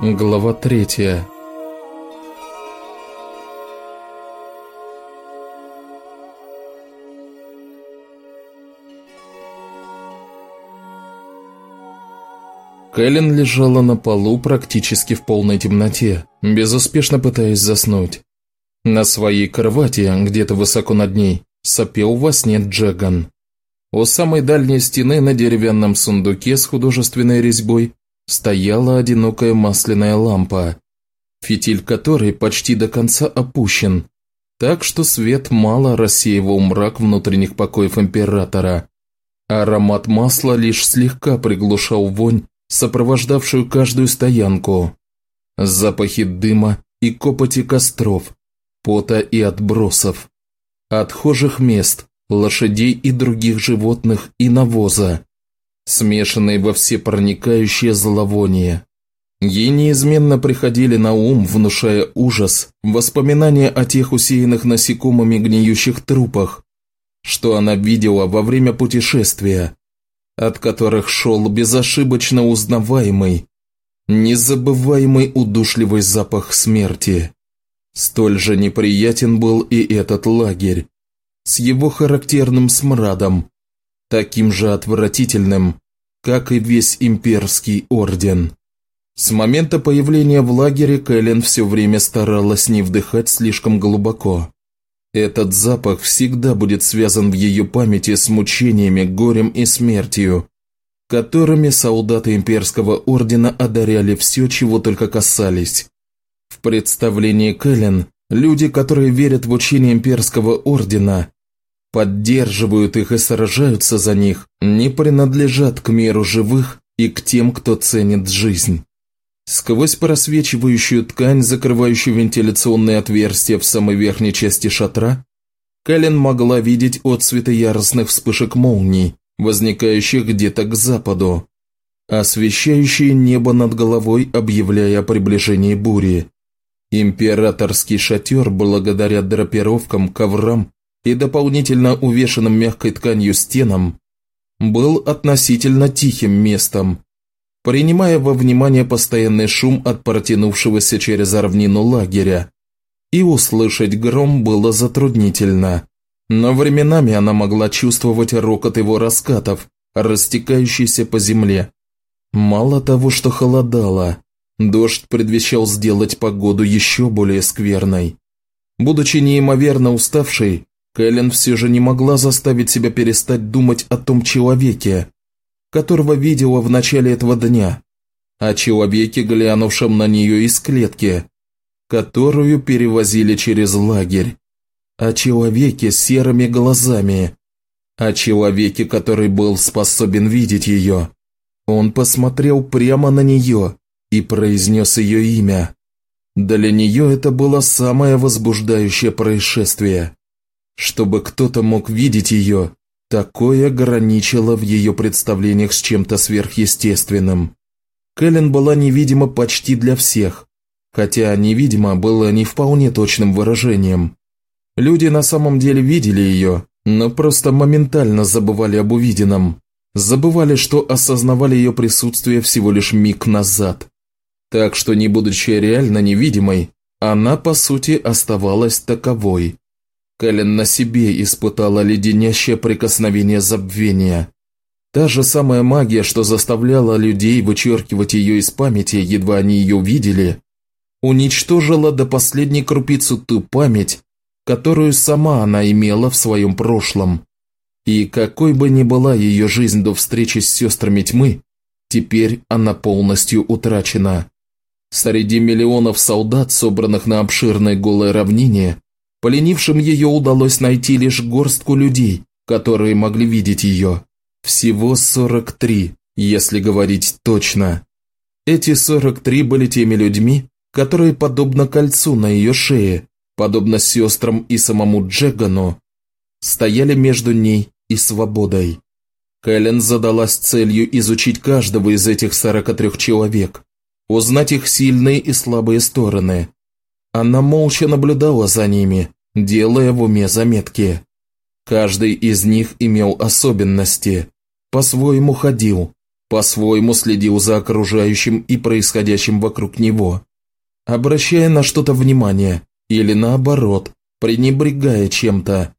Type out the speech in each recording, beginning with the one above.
Глава третья. Кэлен лежала на полу практически в полной темноте, безуспешно пытаясь заснуть. На своей кровати, где-то высоко над ней, сопел во сне Джеган. У самой дальней стены на деревянном сундуке с художественной резьбой стояла одинокая масляная лампа, фитиль которой почти до конца опущен, так что свет мало рассеивал мрак внутренних покоев императора. Аромат масла лишь слегка приглушал вонь, сопровождавшую каждую стоянку. Запахи дыма и копоти костров, пота и отбросов, отхожих мест, лошадей и других животных и навоза, смешанные во все проникающее зловоние. Ей неизменно приходили на ум, внушая ужас, воспоминания о тех усеянных насекомыми гниющих трупах, что она видела во время путешествия, от которых шел безошибочно узнаваемый, незабываемый удушливый запах смерти. Столь же неприятен был и этот лагерь, с его характерным смрадом, таким же отвратительным, как и весь имперский орден. С момента появления в лагере Кэлен все время старалась не вдыхать слишком глубоко. Этот запах всегда будет связан в ее памяти с мучениями, горем и смертью, которыми солдаты имперского ордена одаряли все, чего только касались. В представлении Кэлен люди, которые верят в учение имперского ордена, поддерживают их и сражаются за них, не принадлежат к миру живых и к тем, кто ценит жизнь. Сквозь просвечивающую ткань, закрывающую вентиляционные отверстия в самой верхней части шатра, Кэлен могла видеть отцветы яростных вспышек молний, возникающих где-то к западу, освещающие небо над головой, объявляя о приближении бури. Императорский шатер, благодаря драпировкам, коврам и дополнительно увешанным мягкой тканью стенам, был относительно тихим местом, принимая во внимание постоянный шум от протянувшегося через равнину лагеря. И услышать гром было затруднительно, но временами она могла чувствовать рокот его раскатов, растекающийся по земле. Мало того, что холодало, дождь предвещал сделать погоду еще более скверной. Будучи неимоверно уставшей, Кэлен все же не могла заставить себя перестать думать о том человеке, которого видела в начале этого дня, о человеке, глянувшем на нее из клетки, которую перевозили через лагерь, о человеке с серыми глазами, о человеке, который был способен видеть ее. Он посмотрел прямо на нее и произнес ее имя. Для нее это было самое возбуждающее происшествие. Чтобы кто-то мог видеть ее, такое граничило в ее представлениях с чем-то сверхъестественным. Кэлен была невидима почти для всех, хотя «невидимо» было не вполне точным выражением. Люди на самом деле видели ее, но просто моментально забывали об увиденном, забывали, что осознавали ее присутствие всего лишь миг назад. Так что, не будучи реально невидимой, она, по сути, оставалась таковой. Кэлен на себе испытала леденящее прикосновение забвения. Та же самая магия, что заставляла людей вычеркивать ее из памяти, едва они ее видели, уничтожила до последней крупицу ту память, которую сама она имела в своем прошлом. И какой бы ни была ее жизнь до встречи с сестрами тьмы, теперь она полностью утрачена. Среди миллионов солдат, собранных на обширной голой равнине, Поленившим ее удалось найти лишь горстку людей, которые могли видеть ее. Всего 43, если говорить точно. Эти 43 были теми людьми, которые, подобно кольцу на ее шее, подобно сестрам и самому Джегану, стояли между ней и свободой. Кэлен задалась целью изучить каждого из этих 43 человек, узнать их сильные и слабые стороны, она молча наблюдала за ними, делая в уме заметки. Каждый из них имел особенности, по-своему ходил, по-своему следил за окружающим и происходящим вокруг него, обращая на что-то внимание или наоборот, пренебрегая чем-то,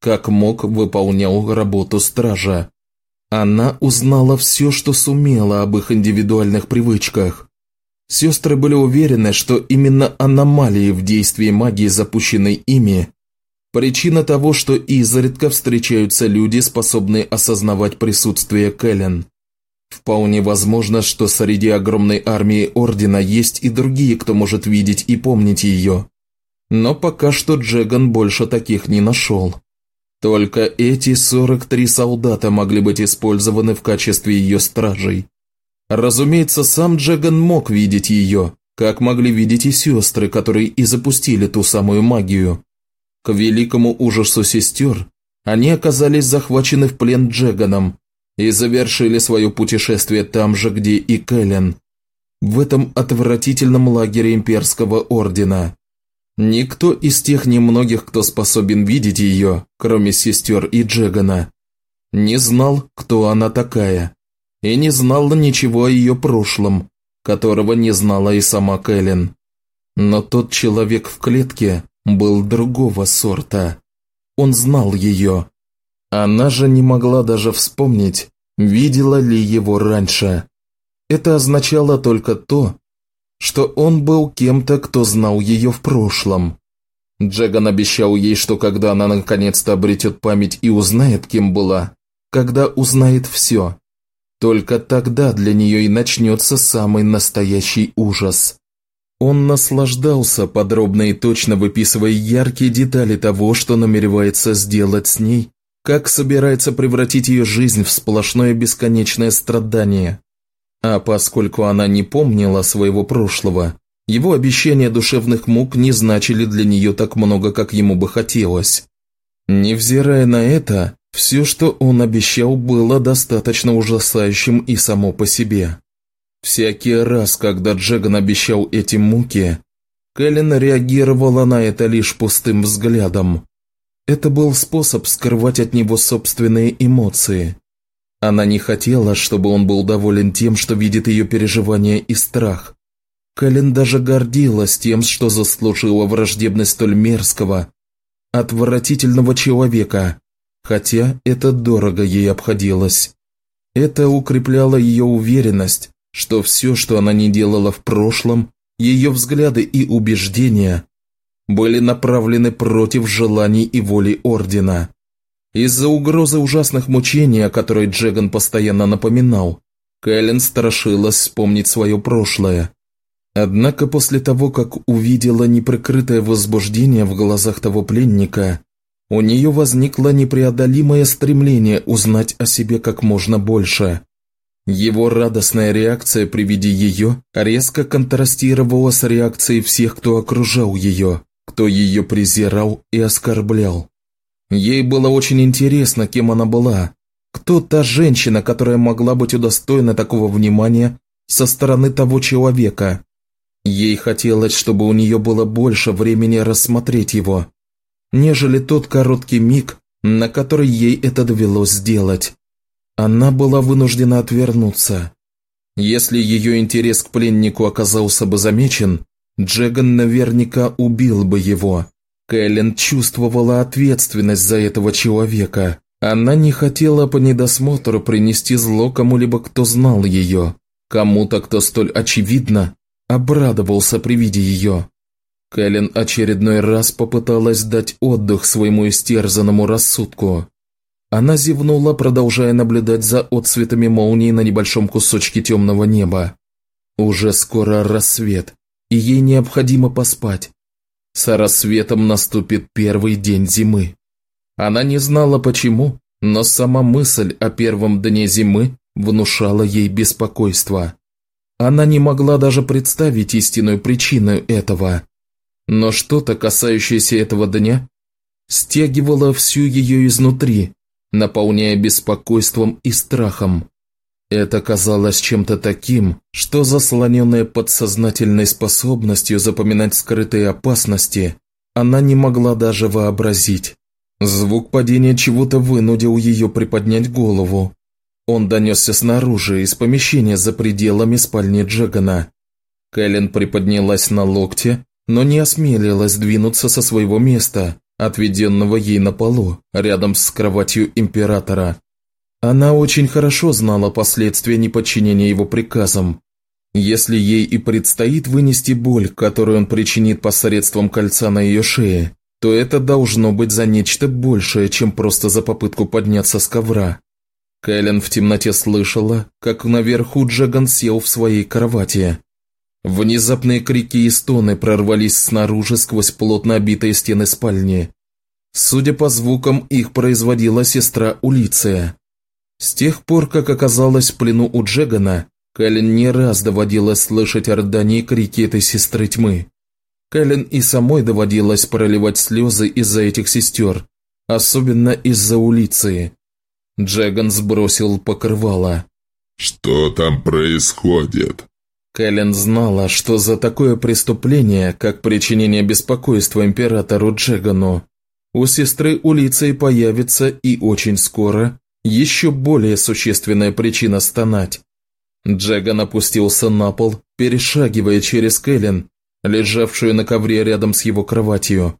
как мог выполнял работу стража. Она узнала все, что сумела об их индивидуальных привычках. Сестры были уверены, что именно аномалии в действии магии, запущенной ими, причина того, что изредка встречаются люди, способные осознавать присутствие Кэлен. Вполне возможно, что среди огромной армии Ордена есть и другие, кто может видеть и помнить ее. Но пока что Джеган больше таких не нашел. Только эти 43 солдата могли быть использованы в качестве ее стражей. Разумеется, сам Джеган мог видеть ее, как могли видеть и сестры, которые и запустили ту самую магию. К великому ужасу сестер, они оказались захвачены в плен Джеганом, и завершили свое путешествие там же, где и Кэлен, в этом отвратительном лагере имперского ордена. Никто из тех немногих, кто способен видеть ее, кроме сестер и Джегана, не знал, кто она такая, и не знал ничего о ее прошлом, которого не знала и сама Кэлен. Но тот человек в клетке был другого сорта. Он знал ее, она же не могла даже вспомнить, видела ли его раньше. Это означало только то, что он был кем-то, кто знал ее в прошлом. Джеган обещал ей, что когда она наконец-то обретет память и узнает, кем была, когда узнает все, только тогда для нее и начнется самый настоящий ужас. Он наслаждался, подробно и точно выписывая яркие детали того, что намеревается сделать с ней как собирается превратить ее жизнь в сплошное бесконечное страдание. А поскольку она не помнила своего прошлого, его обещания душевных мук не значили для нее так много, как ему бы хотелось. Невзирая на это, все, что он обещал, было достаточно ужасающим и само по себе. Всякий раз, когда Джеган обещал эти муки, Кэлен реагировала на это лишь пустым взглядом. Это был способ скрывать от него собственные эмоции. Она не хотела, чтобы он был доволен тем, что видит ее переживания и страх. Кэлен даже гордилась тем, что заслужила враждебность столь мерзкого, отвратительного человека, хотя это дорого ей обходилось. Это укрепляло ее уверенность, что все, что она не делала в прошлом, ее взгляды и убеждения были направлены против желаний и воли Ордена. Из-за угрозы ужасных мучений, о которой Джеган постоянно напоминал, Кэлен страшилась вспомнить свое прошлое. Однако после того, как увидела неприкрытое возбуждение в глазах того пленника, у нее возникло непреодолимое стремление узнать о себе как можно больше. Его радостная реакция при виде ее резко контрастировала с реакцией всех, кто окружал ее кто ее презирал и оскорблял. Ей было очень интересно, кем она была, кто та женщина, которая могла быть удостоена такого внимания со стороны того человека. Ей хотелось, чтобы у нее было больше времени рассмотреть его, нежели тот короткий миг, на который ей это довелось сделать. Она была вынуждена отвернуться. Если ее интерес к пленнику оказался бы замечен, Джеган наверняка убил бы его. Кэлен чувствовала ответственность за этого человека. Она не хотела по недосмотру принести зло кому-либо, кто знал ее. Кому-то, кто столь очевидно обрадовался при виде ее. Кэлен очередной раз попыталась дать отдых своему истерзанному рассудку. Она зевнула, продолжая наблюдать за отцветами молнии на небольшом кусочке темного неба. Уже скоро рассвет и ей необходимо поспать. С рассветом наступит первый день зимы. Она не знала почему, но сама мысль о первом дне зимы внушала ей беспокойство. Она не могла даже представить истинную причину этого. Но что-то, касающееся этого дня, стягивало всю ее изнутри, наполняя беспокойством и страхом. Это казалось чем-то таким, что заслоненная подсознательной способностью запоминать скрытые опасности, она не могла даже вообразить. Звук падения чего-то вынудил ее приподнять голову. Он донесся снаружи, из помещения за пределами спальни Джагана. Кэлен приподнялась на локте, но не осмелилась двинуться со своего места, отведенного ей на полу, рядом с кроватью Императора. Она очень хорошо знала последствия неподчинения его приказам. Если ей и предстоит вынести боль, которую он причинит посредством кольца на ее шее, то это должно быть за нечто большее, чем просто за попытку подняться с ковра. Кэлен в темноте слышала, как наверху Джаган сел в своей кровати. Внезапные крики и стоны прорвались снаружи сквозь плотно обитые стены спальни. Судя по звукам, их производила сестра Улиция. С тех пор, как оказалась в плену у Джегана, Кэлен не раз доводилось слышать рыдания и крики этой сестры тьмы. Кэлен и самой доводилось проливать слезы из-за этих сестер, особенно из-за Улиции. Джеган сбросил покрывало. «Что там происходит?» Кэлен знала, что за такое преступление, как причинение беспокойства императору Джегану, у сестры Улиции появится и очень скоро еще более существенная причина стонать. Джеган опустился на пол, перешагивая через Кэлен, лежавшую на ковре рядом с его кроватью.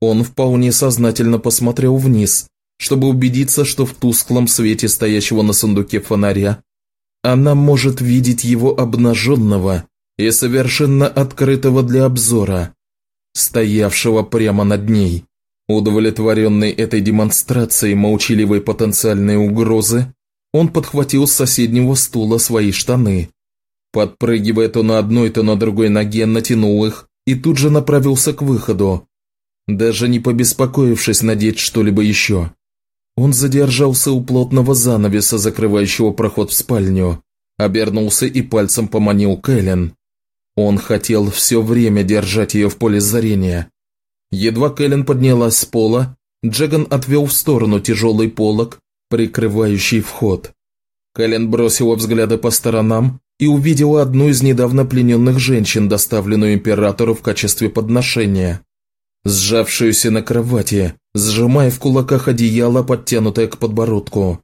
Он вполне сознательно посмотрел вниз, чтобы убедиться, что в тусклом свете стоящего на сундуке фонаря она может видеть его обнаженного и совершенно открытого для обзора, стоявшего прямо над ней. Удовлетворенный этой демонстрацией молчаливой потенциальной угрозы, он подхватил с соседнего стула свои штаны. Подпрыгивая то на одной, то на другой ноге, натянул их и тут же направился к выходу, даже не побеспокоившись надеть что-либо еще. Он задержался у плотного занавеса, закрывающего проход в спальню, обернулся и пальцем поманил Кэлен. Он хотел все время держать ее в поле зрения. Едва Кэлен поднялась с пола, Джеган отвел в сторону тяжелый полог, прикрывающий вход. Кэлен бросила взгляды по сторонам и увидела одну из недавно плененных женщин, доставленную императору в качестве подношения сжавшуюся на кровати, сжимая в кулаках одеяло, подтянутое к подбородку.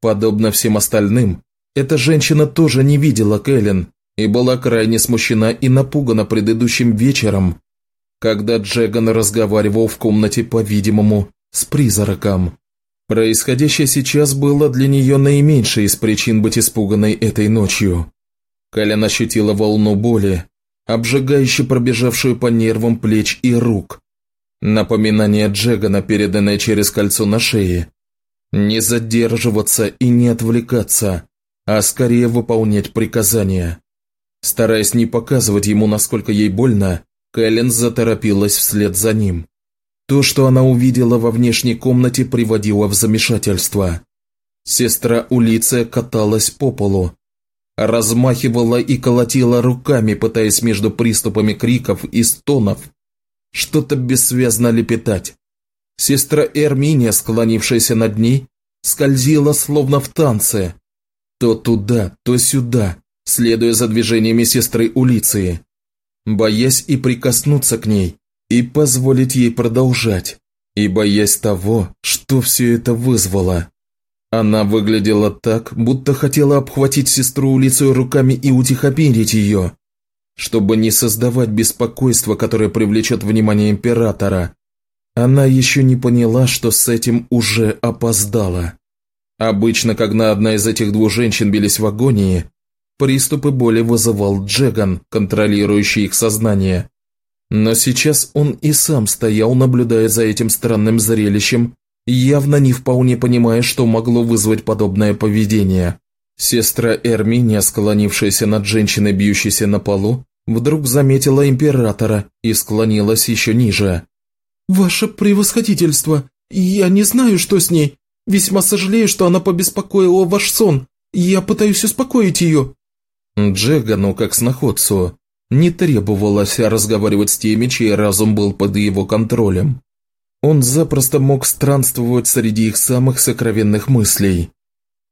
Подобно всем остальным, эта женщина тоже не видела Кэлен и была крайне смущена и напугана предыдущим вечером, когда Джеган разговаривал в комнате, по-видимому, с призраком. Происходящее сейчас было для нее наименьшей из причин быть испуганной этой ночью. Кэлен ощутила волну боли, обжигающе пробежавшую по нервам плеч и рук, Напоминание Джегана, переданное через кольцо на шее. Не задерживаться и не отвлекаться, а скорее выполнять приказания. Стараясь не показывать ему, насколько ей больно, Кэлен заторопилась вслед за ним. То, что она увидела во внешней комнате, приводило в замешательство. Сестра Улиция каталась по полу, размахивала и колотила руками, пытаясь между приступами криков и стонов что-то бессвязно лепетать. Сестра Эрминия, склонившаяся над ней, скользила словно в танце. То туда, то сюда, следуя за движениями сестры Улиции, боясь и прикоснуться к ней, и позволить ей продолжать, и боясь того, что все это вызвало. Она выглядела так, будто хотела обхватить сестру Улицию руками и утихомирить ее, чтобы не создавать беспокойство, которое привлечет внимание императора. Она еще не поняла, что с этим уже опоздала. Обычно, когда одна из этих двух женщин бились в агонии, приступы боли вызывал Джеган, контролирующий их сознание. Но сейчас он и сам стоял, наблюдая за этим странным зрелищем, явно не вполне понимая, что могло вызвать подобное поведение. Сестра Эрминия, склонившаяся над женщиной, бьющейся на полу, вдруг заметила императора и склонилась еще ниже. «Ваше превосходительство, я не знаю, что с ней. Весьма сожалею, что она побеспокоила ваш сон. Я пытаюсь успокоить ее». Джегану, как сноходцу, не требовалось разговаривать с теми, чей разум был под его контролем. Он запросто мог странствовать среди их самых сокровенных мыслей.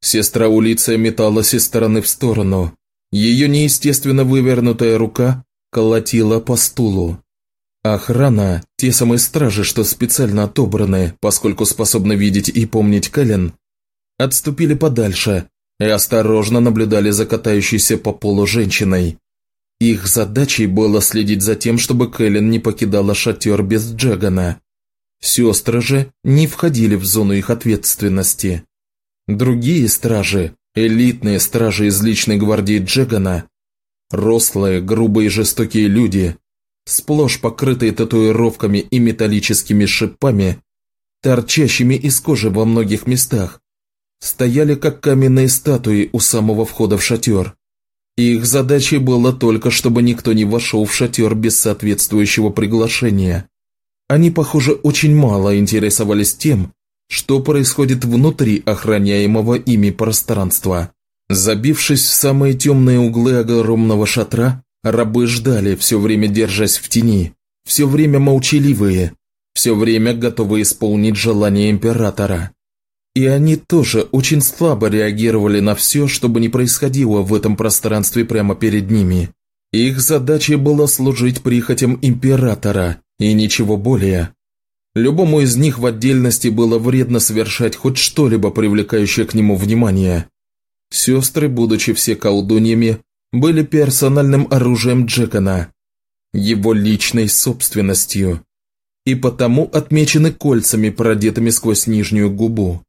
Сестра Улиция металась из стороны в сторону. Ее неестественно вывернутая рука колотила по стулу. Охрана, те самые стражи, что специально отобраны, поскольку способны видеть и помнить Кэлен, отступили подальше, и осторожно наблюдали за катающейся по полу женщиной. Их задачей было следить за тем, чтобы Кэлен не покидала шатер без Джагана. Сестры же не входили в зону их ответственности. Другие стражи, элитные стражи из личной гвардии Джагана, рослые, грубые и жестокие люди, сплошь покрытые татуировками и металлическими шипами, торчащими из кожи во многих местах, стояли как каменные статуи у самого входа в шатер. Их задачей было только, чтобы никто не вошел в шатер без соответствующего приглашения. Они, похоже, очень мало интересовались тем, что происходит внутри охраняемого ими пространства. Забившись в самые темные углы огромного шатра, рабы ждали, все время держась в тени, все время молчаливые, все время готовы исполнить желание императора. И они тоже очень слабо реагировали на все, что бы ни происходило в этом пространстве прямо перед ними. Их задачей было служить прихотям императора, и ничего более. Любому из них в отдельности было вредно совершать хоть что-либо, привлекающее к нему внимание. Сестры, будучи все колдуньями, были персональным оружием Джекона, его личной собственностью, и потому отмечены кольцами, продетыми сквозь нижнюю губу.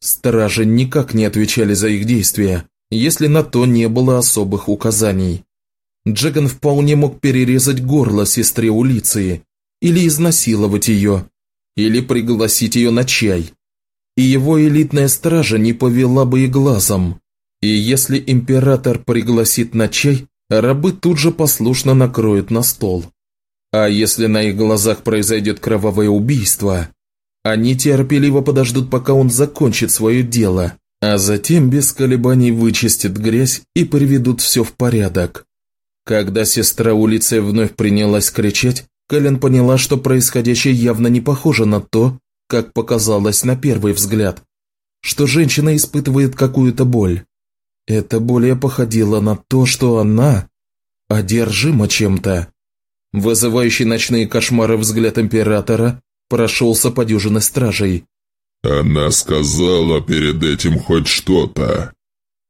Стражи никак не отвечали за их действия, если на то не было особых указаний. Джеган вполне мог перерезать горло сестре Улиции, или изнасиловать ее, или пригласить ее на чай. И его элитная стража не повела бы и глазом. И если император пригласит на чай, рабы тут же послушно накроют на стол. А если на их глазах произойдет кровавое убийство, они терпеливо подождут, пока он закончит свое дело, а затем без колебаний вычистят грязь и приведут все в порядок. Когда сестра улицы вновь принялась кричать, Кэлен поняла, что происходящее явно не похоже на то, как показалось на первый взгляд, что женщина испытывает какую-то боль. Это более походило на то, что она одержима чем-то. Вызывающий ночные кошмары взгляд императора прошелся по дюжине стражей. «Она сказала перед этим хоть что-то?»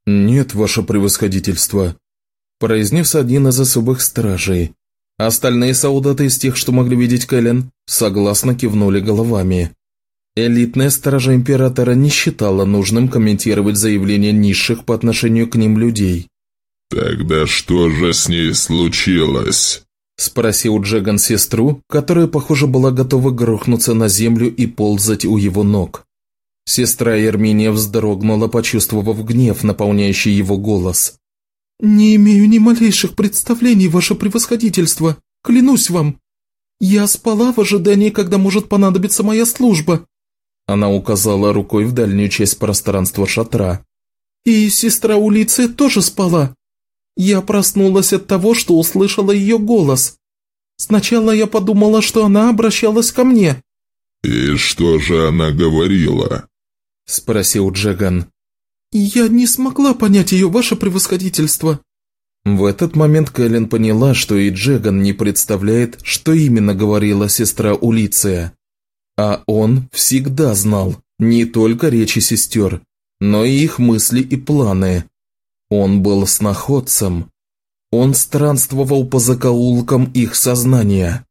«Нет, ваше превосходительство», – произнес один из особых стражей. Остальные солдаты из тех, что могли видеть Кэлен, согласно кивнули головами. Элитная стража Императора не считала нужным комментировать заявления низших по отношению к ним людей. «Тогда что же с ней случилось?» Спросил Джеган сестру, которая, похоже, была готова грохнуться на землю и ползать у его ног. Сестра Ерминия вздрогнула, почувствовав гнев, наполняющий его голос. «Не имею ни малейших представлений, ваше превосходительство, клянусь вам. Я спала в ожидании, когда может понадобиться моя служба». Она указала рукой в дальнюю часть пространства шатра. «И сестра Улицы тоже спала. Я проснулась от того, что услышала ее голос. Сначала я подумала, что она обращалась ко мне». «И что же она говорила?» – спросил Джеган. «Я не смогла понять ее, ваше превосходительство». В этот момент Кэлен поняла, что и Джеган не представляет, что именно говорила сестра Улиция. А он всегда знал не только речи сестер, но и их мысли и планы. Он был сноходцем. Он странствовал по закоулкам их сознания.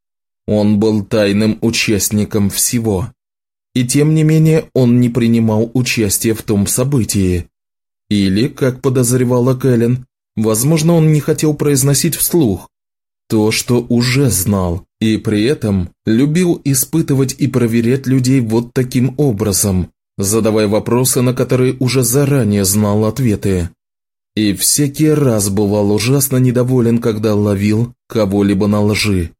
Он был тайным участником всего. И тем не менее он не принимал участия в том событии. Или, как подозревала Кэлен, возможно, он не хотел произносить вслух то, что уже знал, и при этом любил испытывать и проверять людей вот таким образом, задавая вопросы, на которые уже заранее знал ответы. И всякий раз бывал ужасно недоволен, когда ловил кого-либо на лжи.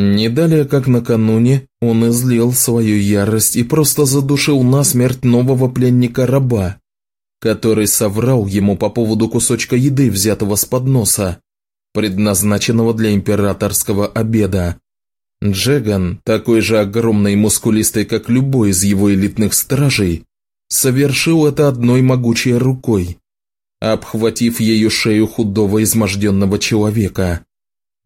Не далее, как накануне, он излил свою ярость и просто задушил насмерть нового пленника-раба, который соврал ему по поводу кусочка еды, взятого с подноса, предназначенного для императорского обеда. Джеган, такой же огромный и мускулистый, как любой из его элитных стражей, совершил это одной могучей рукой, обхватив ею шею худого изможденного человека.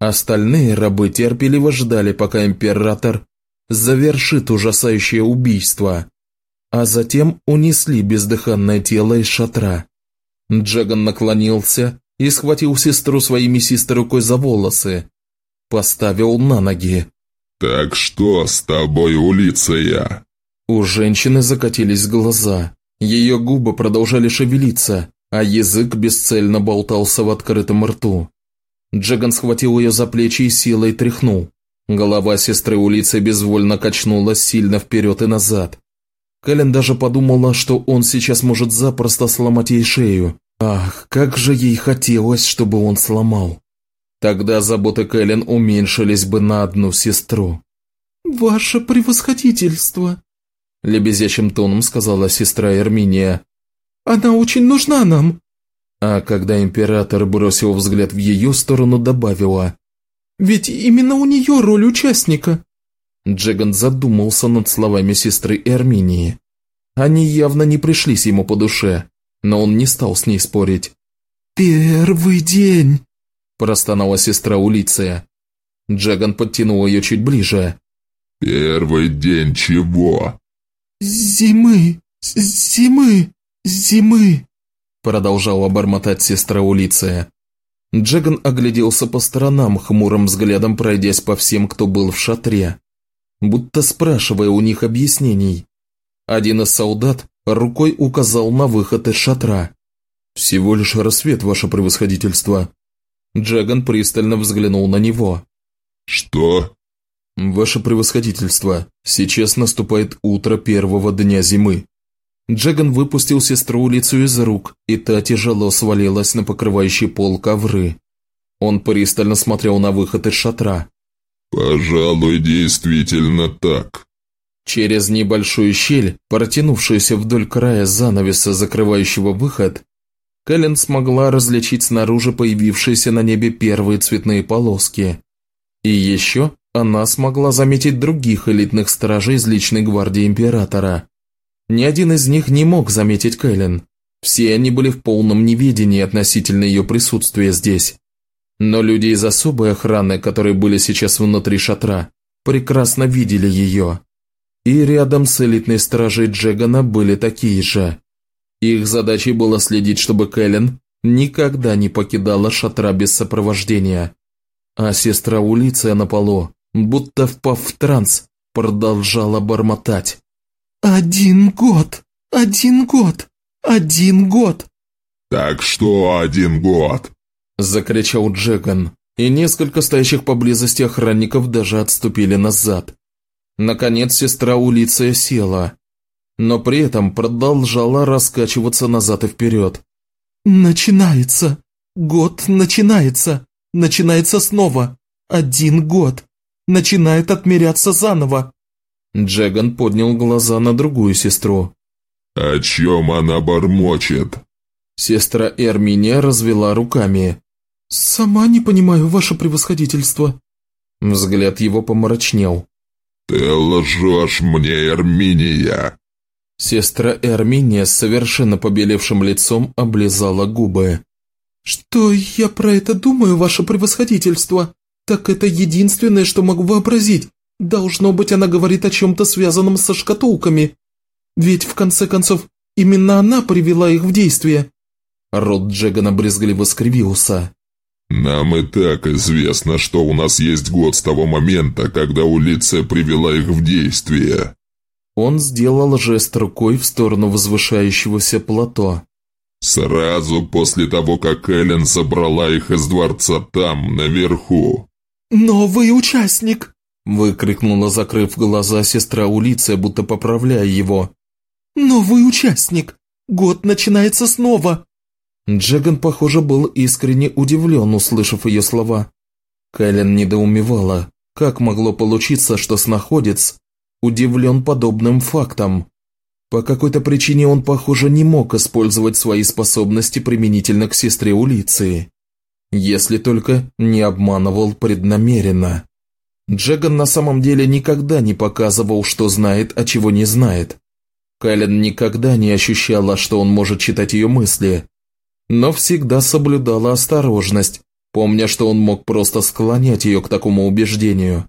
Остальные рабы терпеливо ждали, пока император завершит ужасающее убийство, а затем унесли бездыханное тело из шатра. Джаган наклонился и схватил сестру своей мясистой рукой за волосы. Поставил на ноги. «Так что с тобой, Улиция?» У женщины закатились глаза. Ее губы продолжали шевелиться, а язык бесцельно болтался в открытом рту. Джаган схватил ее за плечи и силой тряхнул. Голова сестры Улицы безвольно качнулась сильно вперед и назад. Кэлен даже подумала, что он сейчас может запросто сломать ей шею. Ах, как же ей хотелось, чтобы он сломал. Тогда заботы Кэлен уменьшились бы на одну сестру. «Ваше превосходительство!» Лебезящим тоном сказала сестра Эрминия. «Она очень нужна нам!» А когда император бросил взгляд в ее сторону, добавила. «Ведь именно у нее роль участника!» Джеган задумался над словами сестры Эрминии. Они явно не пришлись ему по душе, но он не стал с ней спорить. «Первый день!» – простонала сестра Улиция. Джаган подтянул ее чуть ближе. «Первый день чего?» «Зимы! Зимы! Зимы!» Продолжала бормотать сестра Улиция. Джеган огляделся по сторонам, хмурым взглядом пройдясь по всем, кто был в шатре, будто спрашивая у них объяснений. Один из солдат рукой указал на выход из шатра. «Всего лишь рассвет, ваше превосходительство». Джаган пристально взглянул на него. «Что?» «Ваше превосходительство, сейчас наступает утро первого дня зимы». Джаган выпустил сестру лицу из рук, и та тяжело свалилась на покрывающий пол ковры. Он пристально смотрел на выход из шатра. «Пожалуй, действительно так». Через небольшую щель, протянувшуюся вдоль края занавеса, закрывающего выход, Кэлен смогла различить снаружи появившиеся на небе первые цветные полоски. И еще она смогла заметить других элитных стражей из личной гвардии Императора. Ни один из них не мог заметить Кэлен. Все они были в полном неведении относительно ее присутствия здесь. Но люди из особой охраны, которые были сейчас внутри шатра, прекрасно видели ее. И рядом с элитной стражей Джегана были такие же. Их задачей было следить, чтобы Кэлен никогда не покидала шатра без сопровождения. А сестра Улиция на полу будто впав в транс, продолжала бормотать. «Один год! Один год! Один год!» «Так что один год?» – закричал Джеган, и несколько стоящих поблизости охранников даже отступили назад. Наконец сестра Улиция села, но при этом продолжала раскачиваться назад и вперед. «Начинается! Год начинается! Начинается снова! Один год! начинает отмеряться заново». Джеган поднял глаза на другую сестру. «О чем она бормочет?» Сестра Эрминия развела руками. «Сама не понимаю, ваше превосходительство». Взгляд его помрачнел. «Ты лжешь мне, Эрминия!» Сестра Эрминия с совершенно побелевшим лицом облизала губы. «Что я про это думаю, ваше превосходительство?» «Так это единственное, что могу вообразить. Должно быть, она говорит о чем-то связанном со шкатулками. Ведь, в конце концов, именно она привела их в действие». Рот Джегана брезгливо скривился. «Нам и так известно, что у нас есть год с того момента, когда улица привела их в действие». Он сделал жест рукой в сторону возвышающегося плато. «Сразу после того, как Эллен забрала их из дворца там, наверху. «Новый участник!» – выкрикнула, закрыв глаза сестра Улиция, будто поправляя его. «Новый участник! Год начинается снова!» Джеган, похоже, был искренне удивлен, услышав ее слова. Кэлен недоумевала, как могло получиться, что снаходец удивлен подобным фактом. По какой-то причине он, похоже, не мог использовать свои способности применительно к сестре Улиции. Если только не обманывал преднамеренно. Джеган на самом деле никогда не показывал, что знает, а чего не знает. Кайлен никогда не ощущала, что он может читать ее мысли, но всегда соблюдала осторожность, помня, что он мог просто склонять ее к такому убеждению.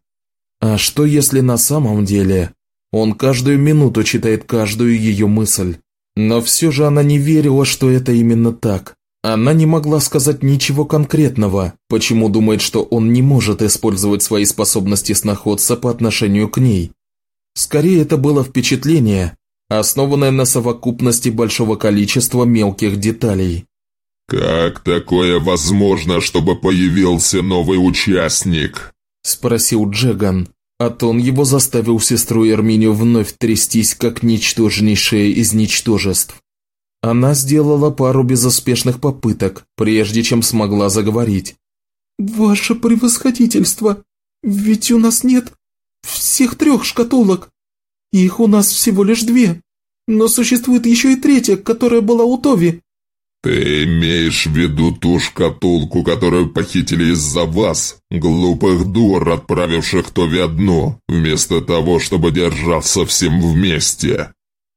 А что если на самом деле он каждую минуту читает каждую ее мысль? Но все же она не верила, что это именно так. Она не могла сказать ничего конкретного, почему думает, что он не может использовать свои способности сноходца по отношению к ней. Скорее, это было впечатление, основанное на совокупности большого количества мелких деталей. «Как такое возможно, чтобы появился новый участник?» – спросил Джеган, а тон его заставил сестру Эрминию вновь трястись, как ничтожнейшее из ничтожеств. Она сделала пару безуспешных попыток, прежде чем смогла заговорить. «Ваше превосходительство, ведь у нас нет всех трех шкатулок. Их у нас всего лишь две, но существует еще и третья, которая была у Тови. «Ты имеешь в виду ту шкатулку, которую похитили из-за вас, глупых дур, отправивших Тови одну, вместо того, чтобы держаться всем вместе?»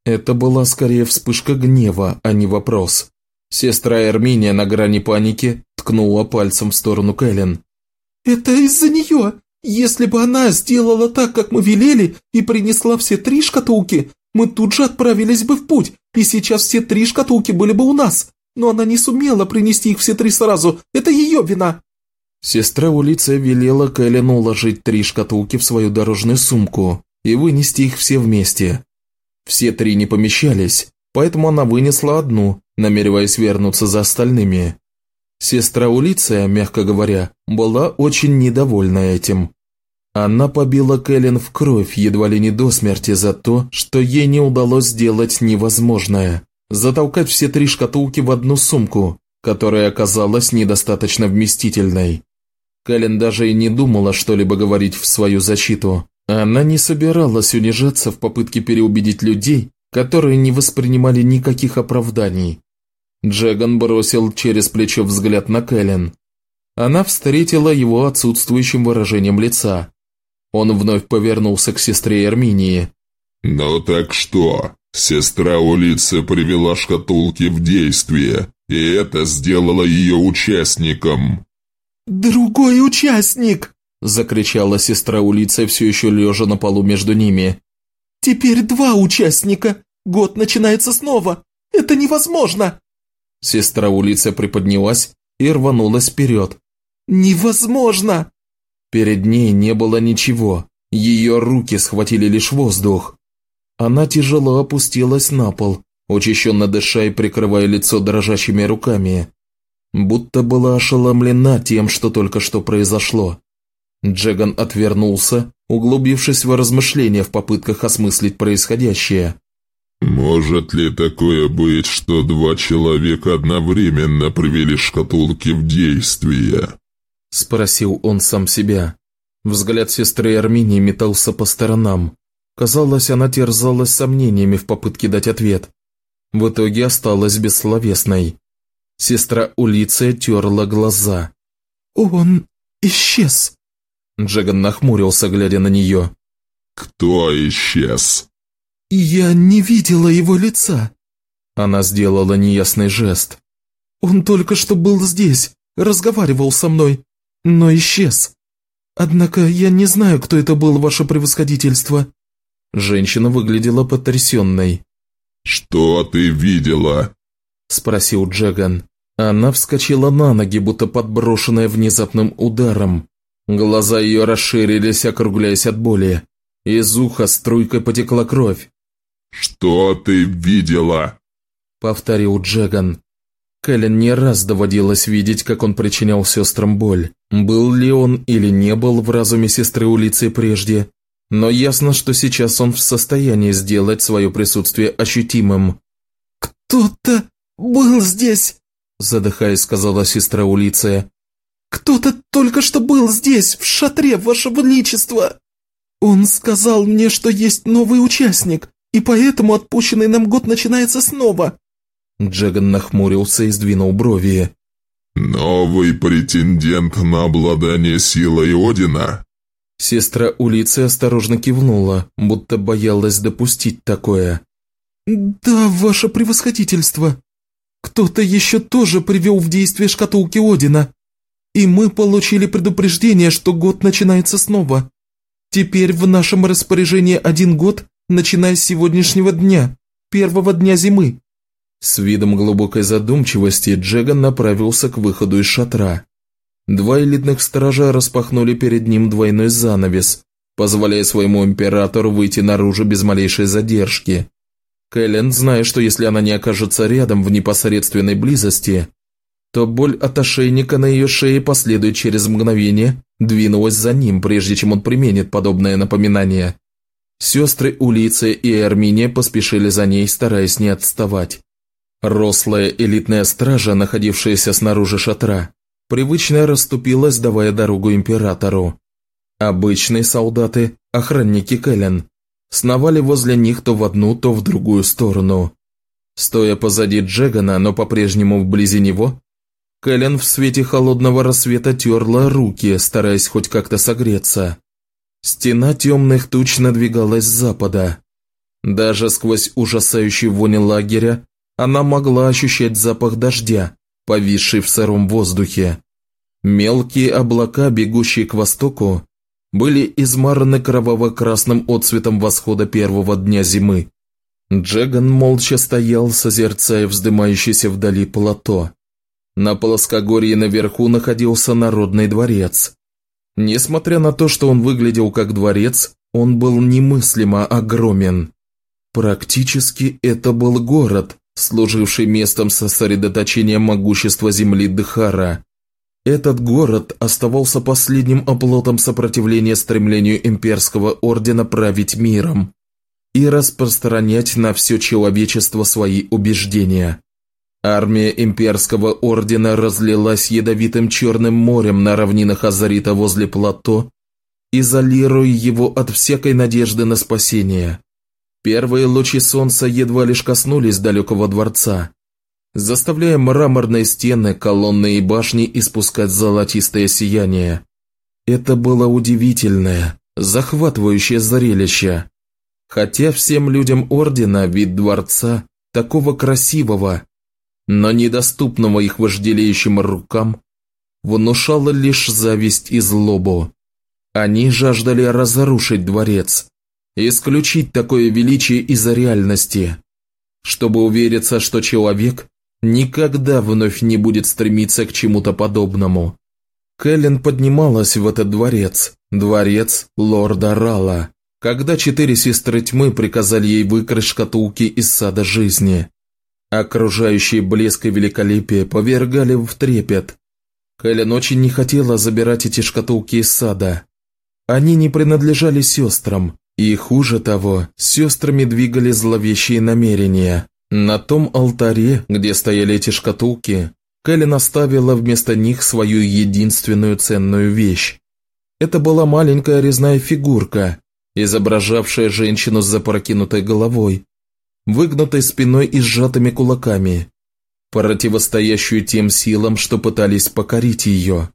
Это была скорее вспышка гнева, а не вопрос. Сестра Эрминия на грани паники ткнула пальцем в сторону Кэлен. «Это из-за нее! Если бы она сделала так, как мы велели, и принесла все три шкатулки, мы тут же отправились бы в путь, и сейчас все три шкатулки были бы у нас!» Но она не сумела принести их все три сразу. Это ее вина!» Сестра Улиция велела Кэллену уложить три шкатулки в свою дорожную сумку и вынести их все вместе. Все три не помещались, поэтому она вынесла одну, намереваясь вернуться за остальными. Сестра Улиция, мягко говоря, была очень недовольна этим. Она побила Кэлен в кровь едва ли не до смерти за то, что ей не удалось сделать невозможное затолкать все три шкатулки в одну сумку, которая оказалась недостаточно вместительной. Кэлен даже и не думала что-либо говорить в свою защиту. Она не собиралась унижаться в попытке переубедить людей, которые не воспринимали никаких оправданий. Джеган бросил через плечо взгляд на Кэлен. Она встретила его отсутствующим выражением лица. Он вновь повернулся к сестре Эрминии. «Ну так что, Сестра Улица привела шкатулки в действие, и это сделало ее участником. «Другой участник!» – закричала сестра Улица, все еще лежа на полу между ними. «Теперь два участника! Год начинается снова! Это невозможно!» Сестра Улица приподнялась и рванулась вперед. «Невозможно!» Перед ней не было ничего, ее руки схватили лишь воздух. Она тяжело опустилась на пол, учащенно дыша и прикрывая лицо дрожащими руками, будто была ошеломлена тем, что только что произошло. Джеган отвернулся, углубившись в размышления в попытках осмыслить происходящее. «Может ли такое быть, что два человека одновременно привели шкатулки в действие?» Спросил он сам себя. Взгляд сестры Арминии метался по сторонам. Казалось, она терзалась сомнениями в попытке дать ответ. В итоге осталась бессловесной. Сестра Улиция терла глаза. «Он исчез!» Джеган нахмурился, глядя на нее. «Кто исчез?» «Я не видела его лица». Она сделала неясный жест. «Он только что был здесь, разговаривал со мной, но исчез. Однако я не знаю, кто это был, ваше превосходительство. Женщина выглядела потрясенной. «Что ты видела?» – спросил Джаган. Она вскочила на ноги, будто подброшенная внезапным ударом. Глаза ее расширились, округляясь от боли. Из уха струйкой потекла кровь. «Что ты видела?» – повторил Джаган. Кэлен не раз доводилось видеть, как он причинял сестрам боль. Был ли он или не был в разуме сестры улицы прежде, но ясно, что сейчас он в состоянии сделать свое присутствие ощутимым. «Кто-то был здесь!» – задыхаясь, сказала сестра Улиция. «Кто-то только что был здесь, в шатре, ваше величество! Он сказал мне, что есть новый участник, и поэтому отпущенный нам год начинается снова!» Джеган нахмурился и сдвинул брови. «Новый претендент на обладание силой Одина?» Сестра Улицы осторожно кивнула, будто боялась допустить такое. «Да, ваше превосходительство. Кто-то еще тоже привел в действие шкатулки Одина, и мы получили предупреждение, что год начинается снова. Теперь в нашем распоряжении один год, начиная с сегодняшнего дня, первого дня зимы, С видом глубокой задумчивости Джеган направился к выходу из шатра. Два элитных стража распахнули перед ним двойной занавес, позволяя своему императору выйти наружу без малейшей задержки. Кэлен, зная, что если она не окажется рядом в непосредственной близости, то боль от ошейника на ее шее последует через мгновение, двинулась за ним, прежде чем он применит подобное напоминание. Сестры Улиция и Эрминия поспешили за ней, стараясь не отставать. Рослая элитная стража, находившаяся снаружи шатра, привычно расступилась, давая дорогу императору. Обычные солдаты, охранники Кэлен, сновали возле них то в одну, то в другую сторону. Стоя позади Джегана, но по-прежнему вблизи него, Кэлен в свете холодного рассвета терла руки, стараясь хоть как-то согреться. Стена темных туч надвигалась с запада. Даже сквозь ужасающий вонь лагеря она могла ощущать запах дождя, повисший в сыром воздухе. Мелкие облака, бегущие к востоку, были измараны кроваво-красным отцветом восхода первого дня зимы. Джеган молча стоял, созерцая вздымающееся вдали плато. На плоскогорье наверху находился народный дворец. Несмотря на то, что он выглядел как дворец, он был немыслимо огромен. Практически это был город, служивший местом сосредоточения могущества земли Дхара. Этот город оставался последним оплотом сопротивления стремлению имперского ордена править миром и распространять на все человечество свои убеждения. Армия имперского ордена разлилась ядовитым черным морем на равнинах Азарита возле плато, изолируя его от всякой надежды на спасение. Первые лучи солнца едва лишь коснулись далекого дворца, заставляя мраморные стены, колонны и башни испускать золотистое сияние. Это было удивительное, захватывающее зрелище. Хотя всем людям Ордена вид дворца, такого красивого, но недоступного их вожделеющим рукам, внушало лишь зависть и злобу. Они жаждали разрушить дворец, исключить такое величие из реальности, чтобы увериться, что человек никогда вновь не будет стремиться к чему-то подобному. Кэлен поднималась в этот дворец, дворец лорда Рала, когда четыре сестры тьмы приказали ей выкрасть шкатулки из сада жизни. Окружающие блеск и великолепие повергали в трепет. Кэлен очень не хотела забирать эти шкатулки из сада. Они не принадлежали сестрам, и хуже того, сестрами двигали зловещие намерения. На том алтаре, где стояли эти шкатулки, Кэлен оставила вместо них свою единственную ценную вещь. Это была маленькая резная фигурка, изображавшая женщину с запрокинутой головой, выгнутой спиной и сжатыми кулаками, противостоящую тем силам, что пытались покорить ее.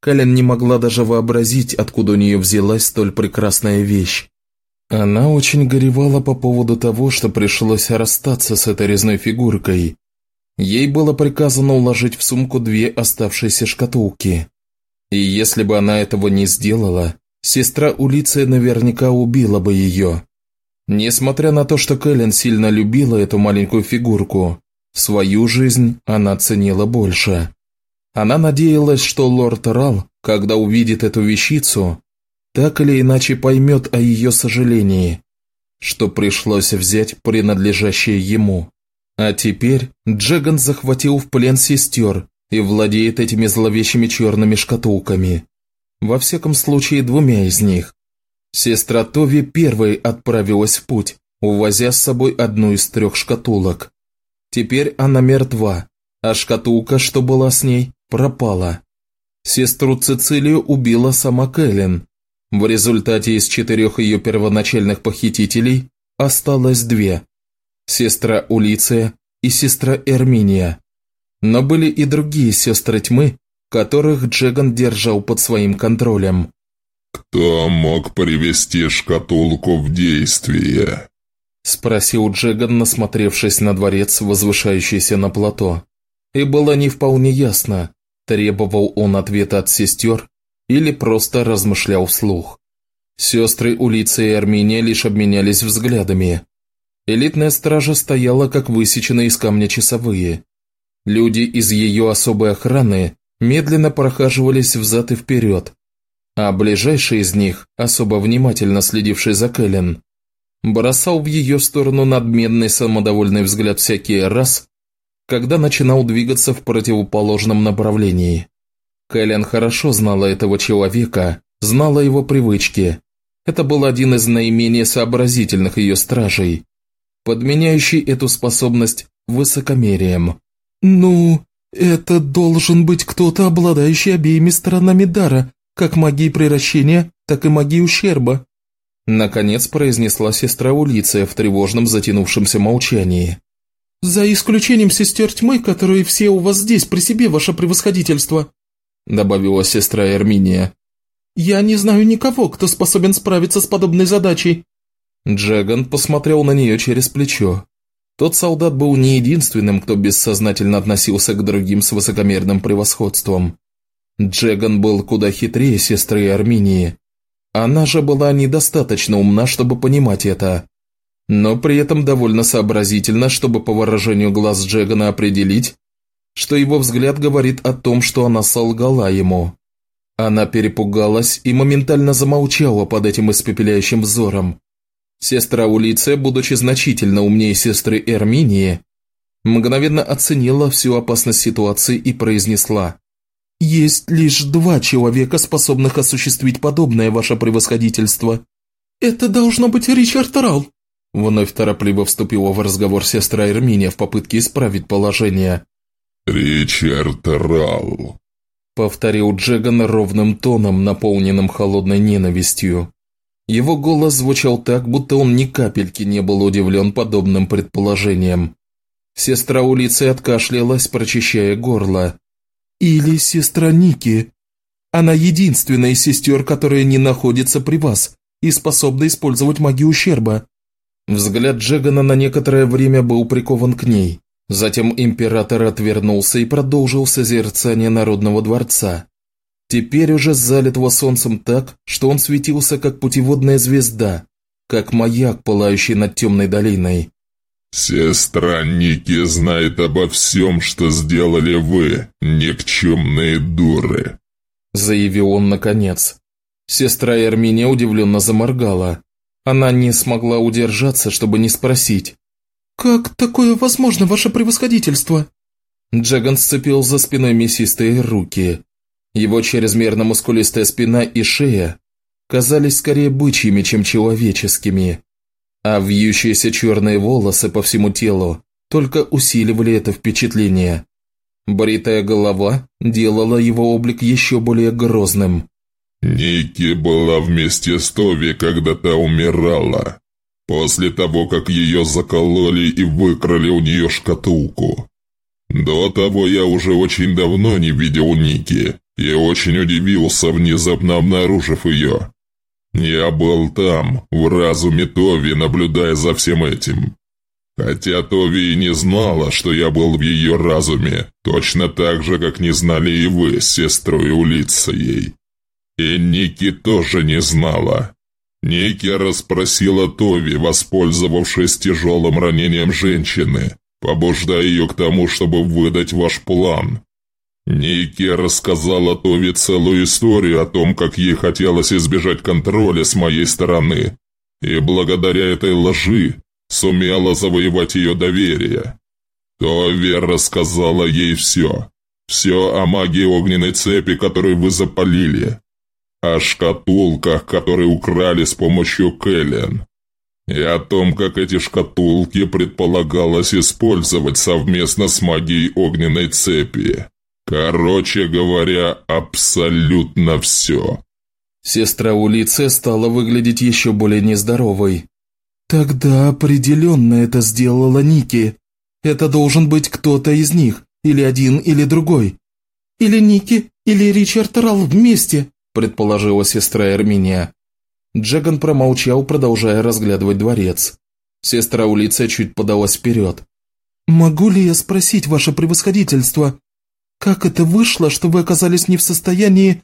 Кэлен не могла даже вообразить, откуда у нее взялась столь прекрасная вещь. Она очень горевала по поводу того, что пришлось расстаться с этой резной фигуркой. Ей было приказано уложить в сумку две оставшиеся шкатулки. И если бы она этого не сделала, сестра Улиция наверняка убила бы ее. Несмотря на то, что Кэлен сильно любила эту маленькую фигурку, свою жизнь она ценила больше. Она надеялась, что лорд Рал, когда увидит эту вещицу, так или иначе поймет о ее сожалении, что пришлось взять принадлежащее ему. А теперь Джеган захватил в плен сестер и владеет этими зловещими черными шкатулками. Во всяком случае, двумя из них. Сестра Тови первой отправилась в путь, увозя с собой одну из трех шкатулок. Теперь она мертва, а шкатулка, что была с ней, пропала. Сестру Цицилию убила сама Кэлен. В результате из четырех ее первоначальных похитителей осталось две. Сестра Улиция и сестра Эрминия. Но были и другие сестры тьмы, которых Джеган держал под своим контролем. «Кто мог привести шкатулку в действие?» Спросил Джеган, насмотревшись на дворец, возвышающийся на плато. И было не вполне ясно, требовал он ответа от сестер или просто размышлял вслух. Сестры Улица и Армения лишь обменялись взглядами. Элитная стража стояла, как высеченные из камня часовые. Люди из ее особой охраны медленно прохаживались взад и вперед, а ближайший из них, особо внимательно следивший за Кэлен, бросал в ее сторону надменный самодовольный взгляд всякий раз, когда начинал двигаться в противоположном направлении. Кэлен хорошо знала этого человека, знала его привычки. Это был один из наименее сообразительных ее стражей, подменяющий эту способность высокомерием. «Ну, это должен быть кто-то, обладающий обеими сторонами дара, как магией превращения, так и магией ущерба», Наконец произнесла сестра Улиция в тревожном затянувшемся молчании. «За исключением сестер тьмы, которые все у вас здесь при себе, ваше превосходительство», добавила сестра Эрминия. «Я не знаю никого, кто способен справиться с подобной задачей». Джаган посмотрел на нее через плечо. Тот солдат был не единственным, кто бессознательно относился к другим с высокомерным превосходством. Джеган был куда хитрее сестры Арминии. Она же была недостаточно умна, чтобы понимать это. Но при этом довольно сообразительна, чтобы по выражению глаз Джегана определить, что его взгляд говорит о том, что она солгала ему. Она перепугалась и моментально замолчала под этим испепеляющим взором. Сестра Улиция, будучи значительно умнее сестры Эрминии, мгновенно оценила всю опасность ситуации и произнесла «Есть лишь два человека, способных осуществить подобное, ваше превосходительство. Это должно быть Ричард Ралл». Вновь торопливо вступила в разговор сестра Эрминия в попытке исправить положение. «Ричард Ралл», — повторил Джеган ровным тоном, наполненным холодной ненавистью. Его голос звучал так, будто он ни капельки не был удивлен подобным предположением. Сестра улицы откашлялась, прочищая горло. «Или сестра Ники. Она единственная из сестер, которая не находится при вас и способна использовать магию ущерба». Взгляд Джегана на некоторое время был прикован к ней. Затем император отвернулся и продолжил созерцание Народного дворца. Теперь уже залитого солнцем так, что он светился как путеводная звезда, как маяк, пылающий над темной долиной. «Сестра Ники знает обо всем, что сделали вы, никчемные дуры», заявил он наконец. Сестра Эрминия удивленно заморгала. Она не смогла удержаться, чтобы не спросить. «Как такое возможно, ваше превосходительство?» Джаган сцепил за спиной мясистые руки. Его чрезмерно мускулистая спина и шея казались скорее бычьими, чем человеческими, а вьющиеся черные волосы по всему телу только усиливали это впечатление. Бритая голова делала его облик еще более грозным. «Ники была вместе с Тови, когда та умирала, после того, как ее закололи и выкрали у нее шкатулку. До того я уже очень давно не видел Ники, и очень удивился, внезапно обнаружив ее. Я был там, в разуме Тови, наблюдая за всем этим. Хотя Тови и не знала, что я был в ее разуме, точно так же, как не знали и вы с сестрой Улицей. И Ники тоже не знала. Ники расспросила Тови, воспользовавшись тяжелым ранением женщины, побуждая ее к тому, чтобы выдать ваш план. Ники рассказала Тови целую историю о том, как ей хотелось избежать контроля с моей стороны, и благодаря этой лжи сумела завоевать ее доверие. Тови рассказала ей все. Все о магии огненной цепи, которую вы запалили. О шкатулках, которые украли с помощью Кэлен. И о том, как эти шкатулки предполагалось использовать совместно с магией огненной цепи. Короче говоря, абсолютно все. Сестра Улиция стала выглядеть еще более нездоровой. «Тогда определенно это сделала Ники. Это должен быть кто-то из них, или один, или другой. Или Ники, или Ричард Ралл вместе», предположила сестра Эрминия. Джаган промолчал, продолжая разглядывать дворец. Сестра Улиция чуть подалась вперед. «Могу ли я спросить, ваше превосходительство, как это вышло, что вы оказались не в состоянии...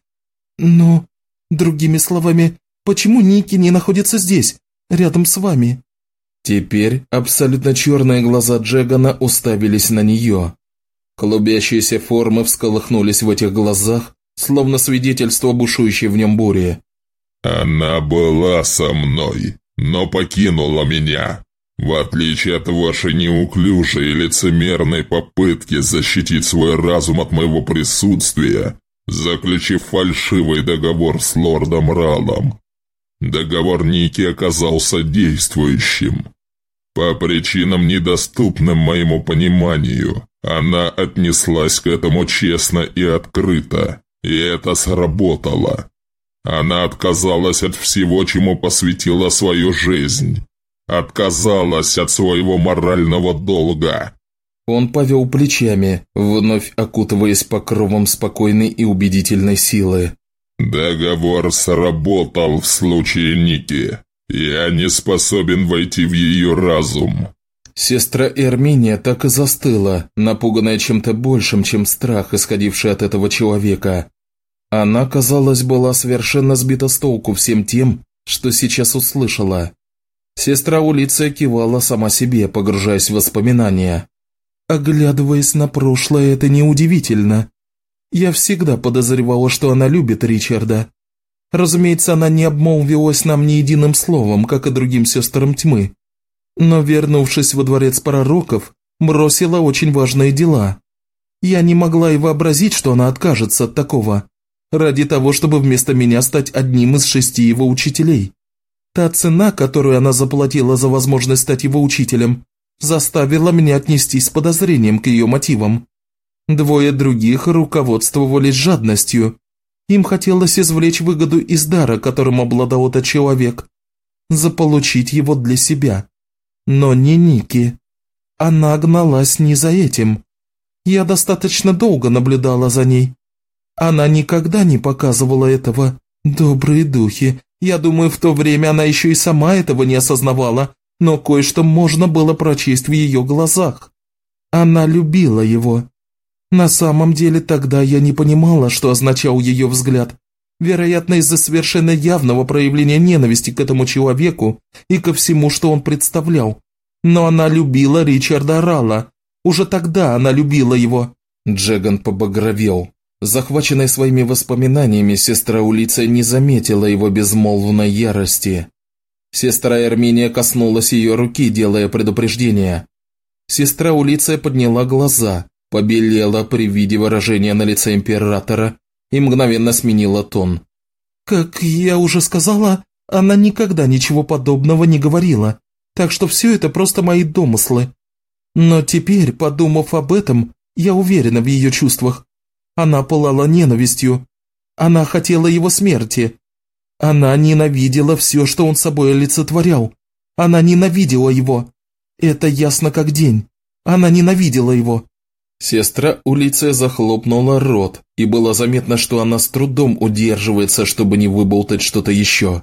Ну, другими словами, почему Ники не находится здесь, рядом с вами?» Теперь абсолютно черные глаза Джегана уставились на нее. Клубящиеся формы всколыхнулись в этих глазах, словно свидетельство бушующей в нем бури. «Она была со мной, но покинула меня. В отличие от вашей неуклюжей и лицемерной попытки защитить свой разум от моего присутствия, заключив фальшивый договор с лордом Ралом. Договор Ники оказался действующим. По причинам, недоступным моему пониманию, она отнеслась к этому честно и открыто, и это сработало. Она отказалась от всего, чему посвятила свою жизнь. Отказалась от своего морального долга. Он повел плечами, вновь окутываясь покровом спокойной и убедительной силы. «Договор сработал в случае Ники. Я не способен войти в ее разум. Сестра Эрминия так и застыла, напуганная чем-то большим, чем страх, исходивший от этого человека. Она, казалось, была совершенно сбита с толку всем тем, что сейчас услышала. Сестра Улиция кивала сама себе, погружаясь в воспоминания. Оглядываясь на прошлое, это неудивительно. Я всегда подозревала, что она любит Ричарда. Разумеется, она не обмолвилась нам ни единым словом, как и другим сестрам тьмы но, вернувшись во дворец пророков, бросила очень важные дела. Я не могла и вообразить, что она откажется от такого, ради того, чтобы вместо меня стать одним из шести его учителей. Та цена, которую она заплатила за возможность стать его учителем, заставила меня отнестись с подозрением к ее мотивам. Двое других руководствовались жадностью. Им хотелось извлечь выгоду из дара, которым обладал этот человек, заполучить его для себя но не Ники. Она гналась не за этим. Я достаточно долго наблюдала за ней. Она никогда не показывала этого. Добрые духи. Я думаю, в то время она еще и сама этого не осознавала, но кое-что можно было прочесть в ее глазах. Она любила его. На самом деле тогда я не понимала, что означал ее взгляд. Вероятно, из-за совершенно явного проявления ненависти к этому человеку и ко всему, что он представлял. Но она любила Ричарда Рала. Уже тогда она любила его. Джеган побагровел. Захваченная своими воспоминаниями, сестра Улиция не заметила его безмолвной ярости. Сестра Эрминия коснулась ее руки, делая предупреждение. Сестра Улиция подняла глаза, побелела при виде выражения на лице императора и мгновенно сменила тон. «Как я уже сказала, она никогда ничего подобного не говорила, так что все это просто мои домыслы. Но теперь, подумав об этом, я уверена в ее чувствах. Она пылала ненавистью. Она хотела его смерти. Она ненавидела все, что он собой олицетворял. Она ненавидела его. Это ясно как день. Она ненавидела его. Сестра Улиция захлопнула рот, и было заметно, что она с трудом удерживается, чтобы не выболтать что-то еще.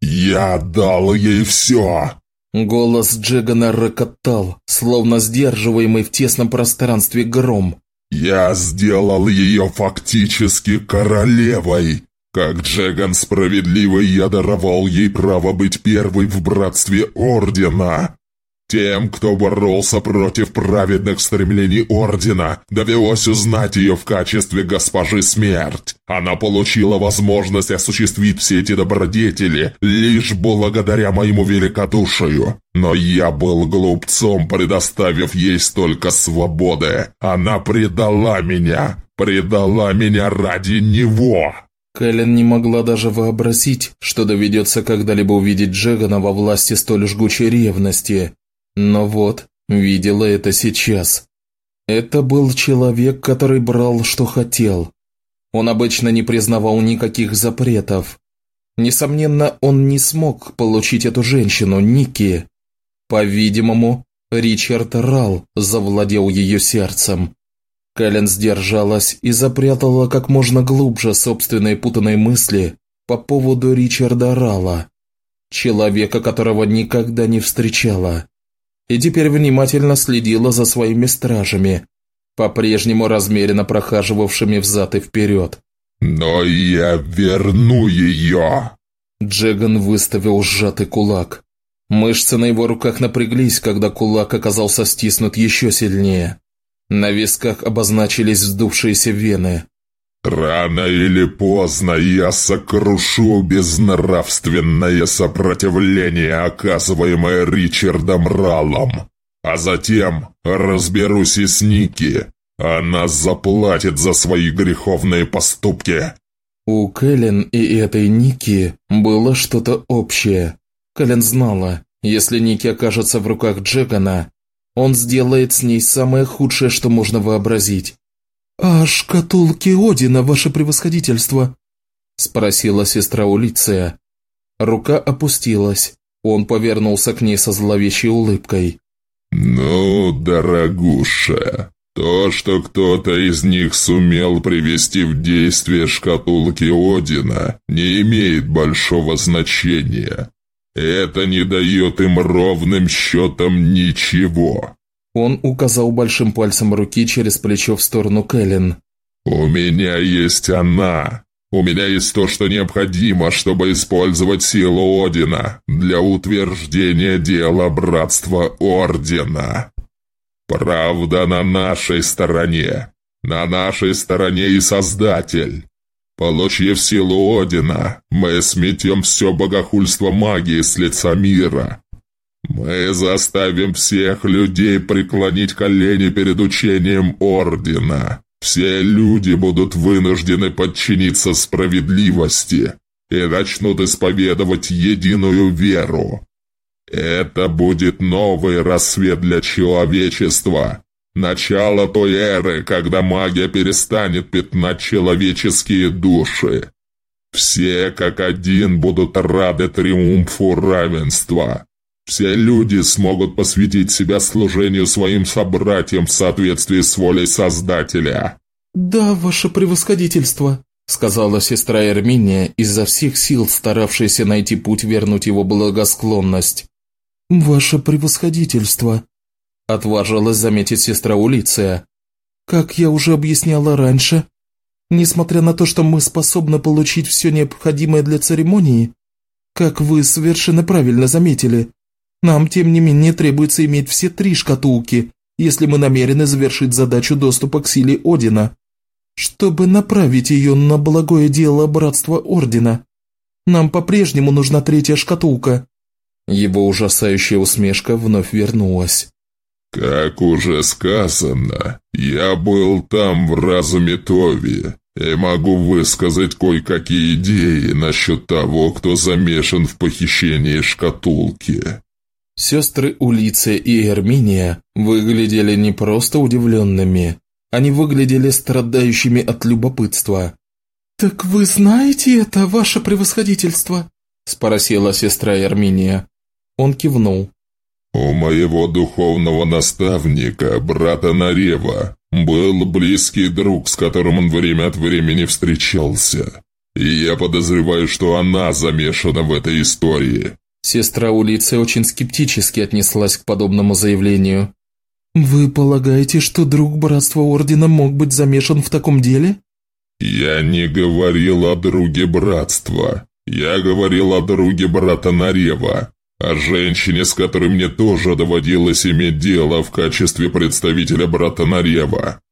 «Я дал ей все!» Голос Джегана рокотал, словно сдерживаемый в тесном пространстве гром. «Я сделал ее фактически королевой. Как Джеган справедливый, я даровал ей право быть первой в братстве Ордена. Тем, кто боролся против праведных стремлений Ордена, довелось узнать ее в качестве госпожи Смерть. Она получила возможность осуществить все эти добродетели лишь благодаря моему великодушию. Но я был глупцом, предоставив ей столько свободы. Она предала меня, предала меня ради него. Кэлен не могла даже вообразить, что доведется когда-либо увидеть Джегана во власти столь жгучей ревности. Но вот, видела это сейчас. Это был человек, который брал, что хотел. Он обычно не признавал никаких запретов. Несомненно, он не смог получить эту женщину, Ники. По-видимому, Ричард Рал завладел ее сердцем. Кэлен сдержалась и запрятала как можно глубже собственные путанные мысли по поводу Ричарда Рала, человека, которого никогда не встречала и теперь внимательно следила за своими стражами, по-прежнему размеренно прохаживавшими взад и вперед. «Но я верну ее!» Джеган выставил сжатый кулак. Мышцы на его руках напряглись, когда кулак оказался стиснут еще сильнее. На висках обозначились вздувшиеся вены. «Рано или поздно я сокрушу безнравственное сопротивление, оказываемое Ричардом Раллом, а затем разберусь и с Ники. Она заплатит за свои греховные поступки». У Кэлен и этой Ники было что-то общее. Кэлен знала, если Ники окажется в руках Джегана, он сделает с ней самое худшее, что можно вообразить. «А шкатулки Одина, ваше превосходительство?» – спросила сестра Улиция. Рука опустилась. Он повернулся к ней со зловещей улыбкой. «Ну, дорогуша, то, что кто-то из них сумел привести в действие шкатулки Одина, не имеет большого значения. Это не дает им ровным счетом ничего. Он указал большим пальцем руки через плечо в сторону Кэлен. «У меня есть она. У меня есть то, что необходимо, чтобы использовать силу Одина для утверждения дела Братства Ордена. Правда на нашей стороне. На нашей стороне и Создатель. Получив силу Одина, мы сметем все богохульство магии с лица мира. Мы заставим всех людей преклонить колени перед учением Ордена. Все люди будут вынуждены подчиниться справедливости и начнут исповедовать единую веру. Это будет новый рассвет для человечества, Начало той эры, когда магия перестанет пятнать человеческие души. Все как один будут рады триумфу равенства. Все люди смогут посвятить себя служению своим собратьям в соответствии с волей Создателя. «Да, ваше превосходительство», — сказала сестра Эрминия, изо всех сил старавшаяся найти путь вернуть его благосклонность. «Ваше превосходительство», Отважилась заметить сестра Улиция. «Как я уже объясняла раньше, несмотря на то, что мы способны получить все необходимое для церемонии, как вы совершенно правильно заметили, нам, тем не менее, требуется иметь все три шкатулки, если мы намерены завершить задачу доступа к силе Одина, чтобы направить ее на благое дело Братства Ордена. Нам по-прежнему нужна третья шкатулка». Его ужасающая усмешка вновь вернулась. «Как уже сказано, я был там в разуме Тови и могу высказать кое-какие идеи насчет того, кто замешан в похищении шкатулки». Сестры Улиция и Эрминия выглядели не просто удивленными, они выглядели страдающими от любопытства. «Так вы знаете это, ваше превосходительство?» – спросила сестра Эрминия. Он кивнул. У моего духовного наставника, брата Нарева, был близкий друг, с которым он время от времени встречался. И я подозреваю, что она замешана в этой истории. Сестра Улицы очень скептически отнеслась к подобному заявлению. «Вы полагаете, что друг Братства Ордена мог быть замешан в таком деле?» «Я не говорил о друге Братства. Я говорил о друге брата Нарева, о женщине, с которой мне тоже доводилось иметь дело в качестве представителя брата Нарева.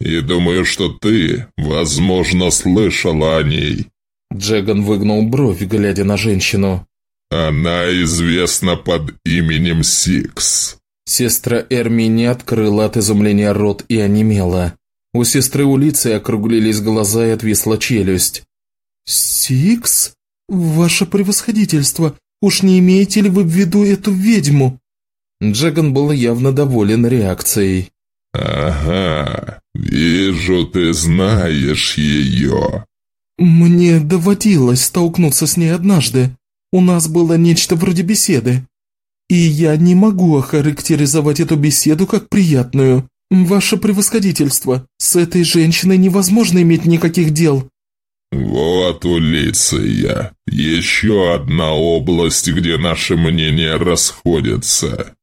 И думаю, что ты, возможно, слышала о ней». Джеган выгнул бровь, глядя на женщину. «Она известна под именем Сикс». Сестра Эрми не открыла от изумления рот и онемела. У сестры Улицы округлились глаза и отвисла челюсть. «Сикс? Ваше превосходительство, Уж не имеете ли вы в виду эту ведьму?» Джаган был явно доволен реакцией. «Ага, вижу, ты знаешь ее». «Мне доводилось столкнуться с ней однажды. У нас было нечто вроде беседы. И я не могу охарактеризовать эту беседу как приятную. Ваше превосходительство, с этой женщиной невозможно иметь никаких дел. «Вот Улиция, еще одна область, где наши мнения расходятся.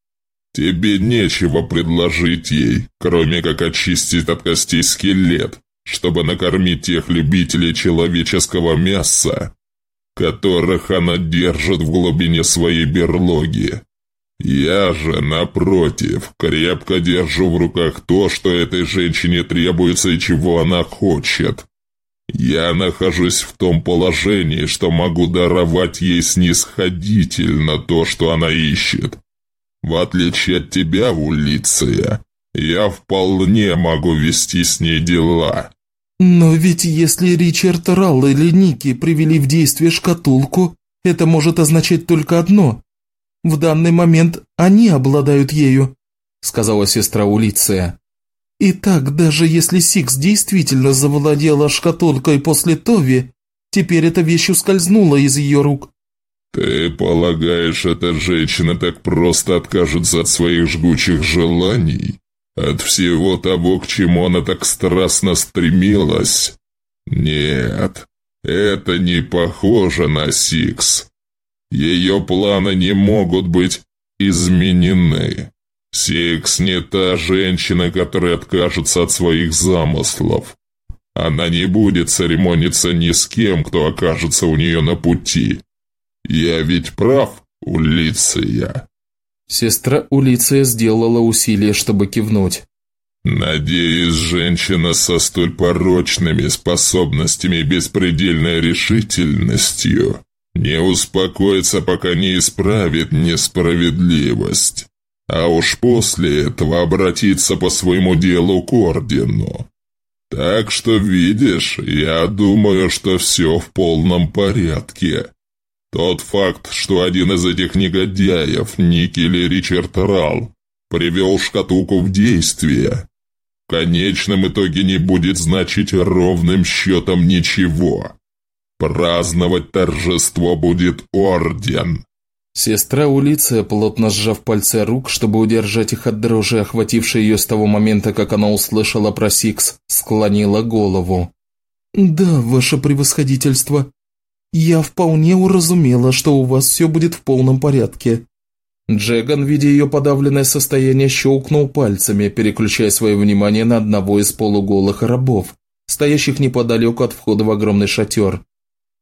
Тебе нечего предложить ей, кроме как очистить от костей скелет, чтобы накормить тех любителей человеческого мяса, которых она держит в глубине своей берлоги. Я же, напротив, крепко держу в руках то, что этой женщине требуется и чего она хочет. Я нахожусь в том положении, что могу даровать ей снисходительно то, что она ищет. В отличие от тебя, Улиция, я вполне могу вести с ней дела. Но ведь если Ричард Ралл или Ники привели в действие шкатулку, это может означать только одно. В данный момент они обладают ею, сказала сестра Улиция. Итак, даже если Сикс действительно завладела шкатулкой после Тови, теперь эта вещь ускользнула из ее рук. «Ты полагаешь, эта женщина так просто откажется от своих жгучих желаний? От всего того, к чему она так страстно стремилась? Нет, это не похоже на Сикс. Ее планы не могут быть изменены. Сикс не та женщина, которая откажется от своих замыслов. Она не будет церемониться ни с кем, кто окажется у нее на пути. Я ведь прав, Улиция?» Сестра Улиция сделала усилие, чтобы кивнуть. «Надеюсь, женщина со столь порочными способностями и беспредельной решительностью не успокоится, пока не исправит несправедливость, а уж после этого обратиться по своему делу к ордену. Так что, видишь, я думаю, что все в полном порядке. Тот факт, что один из этих негодяев, Ники или Ричард Рал, привел шкатулку в действие, в конечном итоге не будет значить ровным счетом ничего. Праздновать торжество будет Орден. Сестра Улиция, плотно сжав пальцы рук, чтобы удержать их от дрожи, охватившей ее с того момента, как она услышала про Сикс, склонила голову. «Да, ваше превосходительство», «Я вполне уразумела, что у вас все будет в полном порядке». Джеган, видя ее подавленное состояние, щелкнул пальцами, переключая свое внимание на одного из полуголых рабов, стоящих неподалеку от входа в огромный шатер.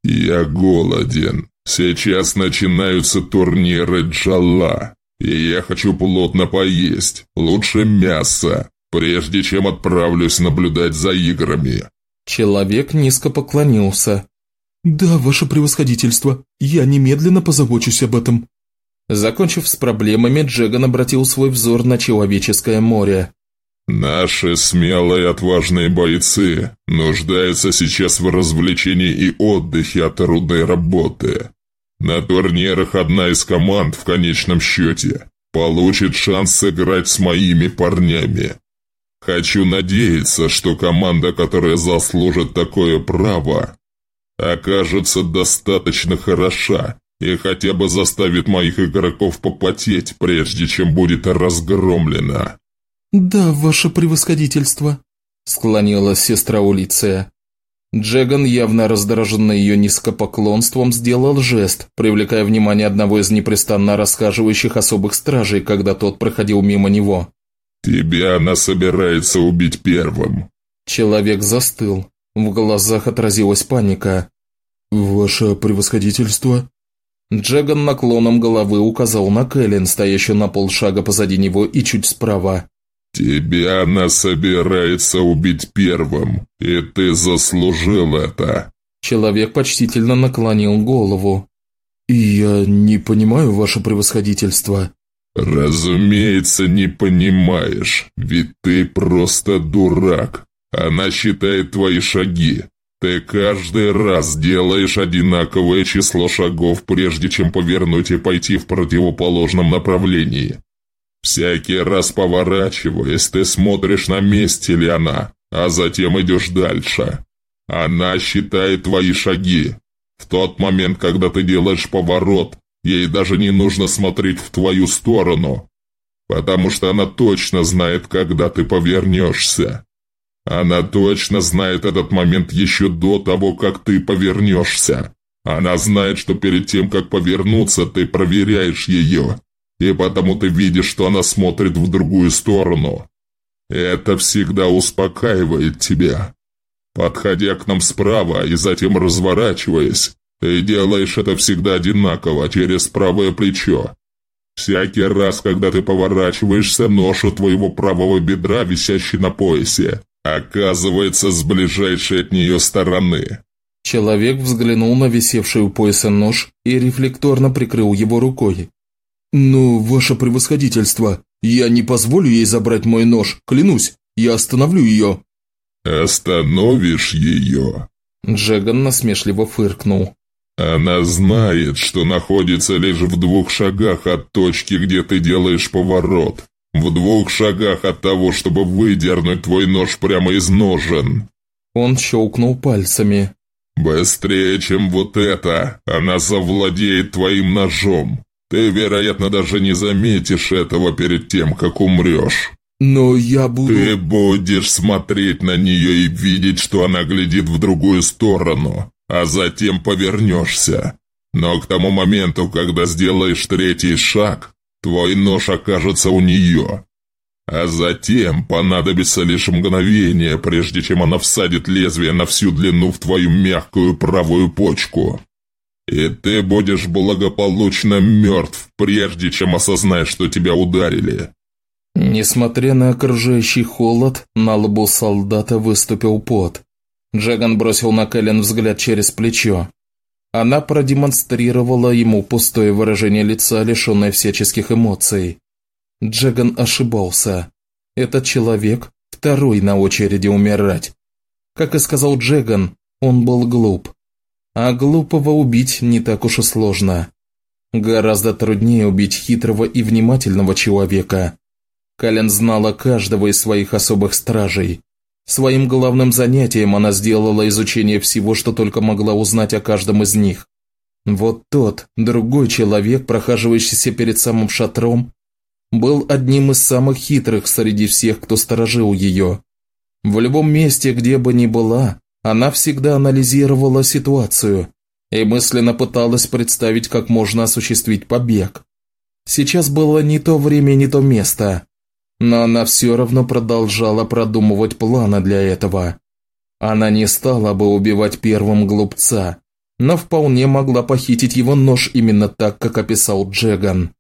«Я голоден. Сейчас начинаются турниры Джалла, и я хочу плотно поесть, лучше мясо, прежде чем отправлюсь наблюдать за играми». Человек низко поклонился. «Да, ваше превосходительство, я немедленно позабочусь об этом». Закончив с проблемами, Джеган обратил свой взор на человеческое море. «Наши смелые и отважные бойцы нуждаются сейчас в развлечении и отдыхе от трудной работы. На турнирах одна из команд в конечном счете получит шанс сыграть с моими парнями. Хочу надеяться, что команда, которая заслужит такое право, окажется достаточно хороша и хотя бы заставит моих игроков попотеть, прежде чем будет разгромлена». «Да, ваше превосходительство», – склонилась сестра Улиция. Джеган, явно раздраженный ее низкопоклонством, сделал жест, привлекая внимание одного из непрестанно рассказывающих особых стражей, когда тот проходил мимо него. «Тебя она собирается убить первым». Человек застыл. В глазах отразилась паника. «Ваше превосходительство?» Джеган наклоном головы указал на Кэлен, стоящую на полшага позади него и чуть справа. «Тебя она собирается убить первым, и ты заслужил это!» Человек почтительно наклонил голову. «Я не понимаю ваше превосходительство». «Разумеется, не понимаешь, ведь ты просто дурак. Она считает твои шаги. Ты каждый раз делаешь одинаковое число шагов, прежде чем повернуть и пойти в противоположном направлении. Всякий раз поворачиваясь, ты смотришь, на месте ли она, а затем идешь дальше. Она считает твои шаги. В тот момент, когда ты делаешь поворот, ей даже не нужно смотреть в твою сторону, потому что она точно знает, когда ты повернешься. Она точно знает этот момент еще до того, как ты повернешься. Она знает, что перед тем, как повернуться, ты проверяешь ее. И потому ты видишь, что она смотрит в другую сторону. Это всегда успокаивает тебя. Подходя к нам справа и затем разворачиваясь, Ты делаешь это всегда одинаково, через правое плечо. Всякий раз, когда ты поворачиваешься, нож у твоего правого бедра, висящий на поясе, оказывается с ближайшей от нее стороны. Человек взглянул на висевший у пояса нож и рефлекторно прикрыл его рукой. «Ну, ваше превосходительство, я не позволю ей забрать мой нож, клянусь, я остановлю ее». «Остановишь ее?» Джеган насмешливо фыркнул. Она знает, что находится лишь в двух шагах от точки, где ты делаешь поворот. В двух шагах от того, чтобы выдернуть твой нож прямо из ножен. Он щелкнул пальцами. Быстрее, чем вот это, она завладеет твоим ножом. Ты, вероятно, даже не заметишь этого перед тем, как умрешь. Но я буду... Ты будешь смотреть на нее и видеть, что она глядит в другую сторону а затем повернешься. Но к тому моменту, когда сделаешь третий шаг, твой нож окажется у нее. А затем понадобится лишь мгновение, прежде чем она всадит лезвие на всю длину в твою мягкую правую почку. И ты будешь благополучно мертв, прежде чем осознаешь, что тебя ударили. Несмотря на окружающий холод, на лбу солдата выступил пот. Джаган бросил на Кэлен взгляд через плечо. Она продемонстрировала ему пустое выражение лица, лишенное всяческих эмоций. Джаган ошибался. Этот человек второй на очереди умирать. Как и сказал Джаган, он был глуп. А глупого убить не так уж и сложно. Гораздо труднее убить хитрого и внимательного человека. Кален знала каждого из своих особых стражей. Своим главным занятием она сделала изучение всего, что только могла узнать о каждом из них. Вот тот, другой человек, прохаживающийся перед самым шатром, был одним из самых хитрых среди всех, кто сторожил ее. В любом месте, где бы ни была, она всегда анализировала ситуацию и мысленно пыталась представить, как можно осуществить побег. Сейчас было не то время, не то место. Но она все равно продолжала продумывать планы для этого. Она не стала бы убивать первым глупца, но вполне могла похитить его нож именно так, как описал Джеган.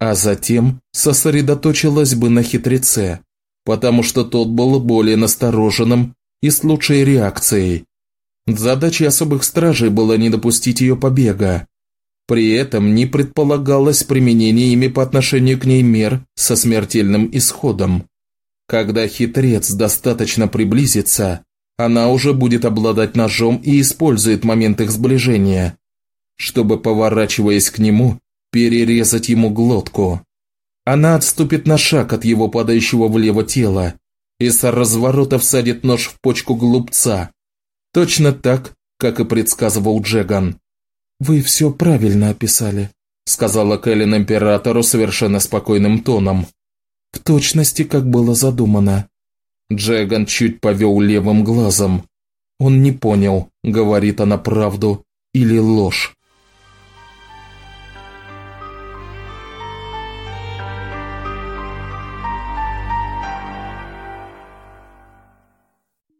А затем сосредоточилась бы на хитреце, потому что тот был более настороженным и с лучшей реакцией. Задачей особых стражей было не допустить ее побега, при этом не предполагалось применение ими по отношению к ней мер со смертельным исходом. Когда хитрец достаточно приблизится, она уже будет обладать ножом и использует момент их сближения, чтобы, поворачиваясь к нему, перерезать ему глотку. Она отступит на шаг от его падающего влево тела и с разворота всадит нож в почку глупца. Точно так, как и предсказывал Джеган. «Вы все правильно описали», – сказала Кэлен императору совершенно спокойным тоном. «В точности, как было задумано». Джеган чуть повел левым глазом. Он не понял, говорит она правду или ложь.